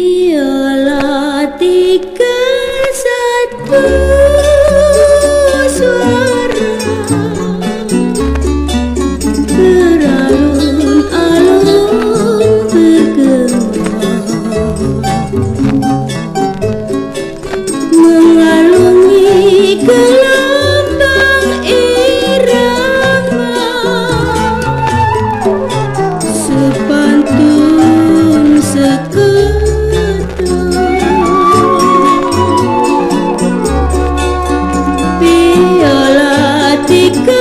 Biola tiga satu kasihku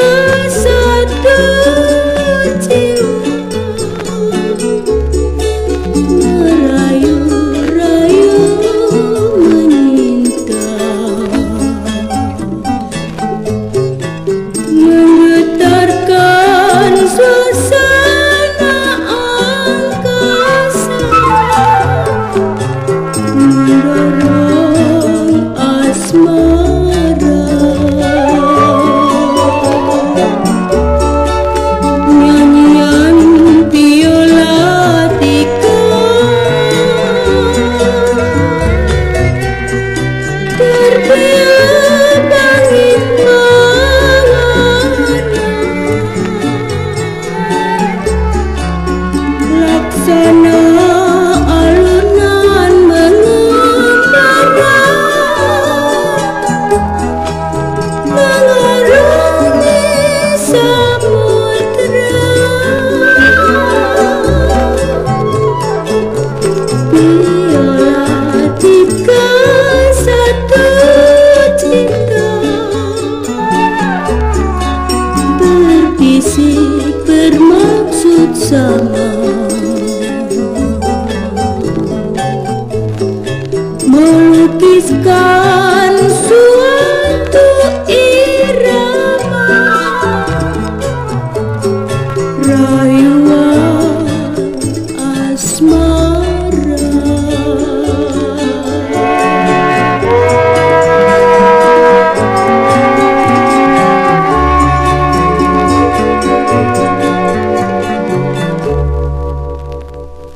berbisik bermaksud sama. Melukiskan suatu irama. Rayuan asma.